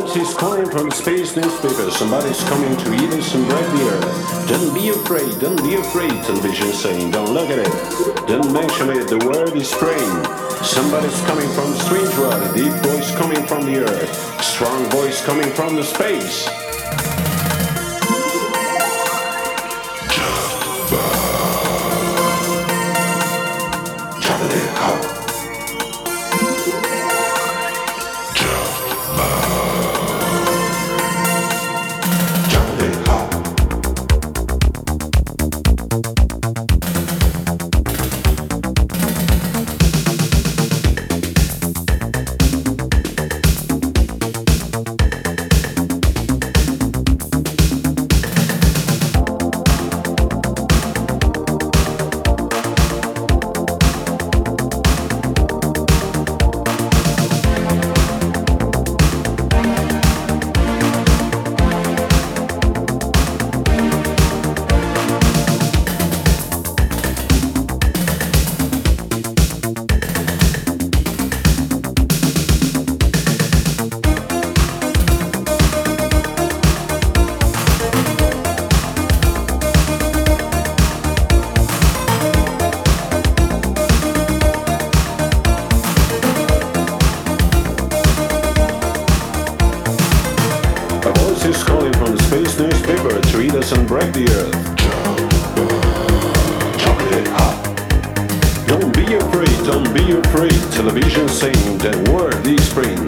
voice is calling from space newspaper. Somebody's coming to eat us and break. Don't be afraid, don't be afraid, television saying. Don't look at it, don't mention it, the word is praying. Somebody's coming from strange world, deep voice coming from the earth, strong voice coming from the space. Break the earth. Chocolate hot. Don't be afraid, don't be afraid. Television saying that word is spring.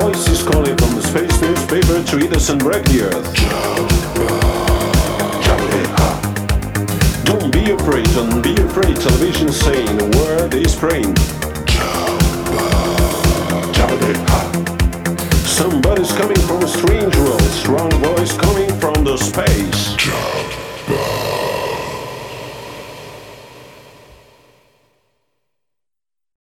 Voice is calling from the space newspaper to eat us and break the earth. Don't be afraid, don't be afraid. Television saying the word is praying. Somebody's coming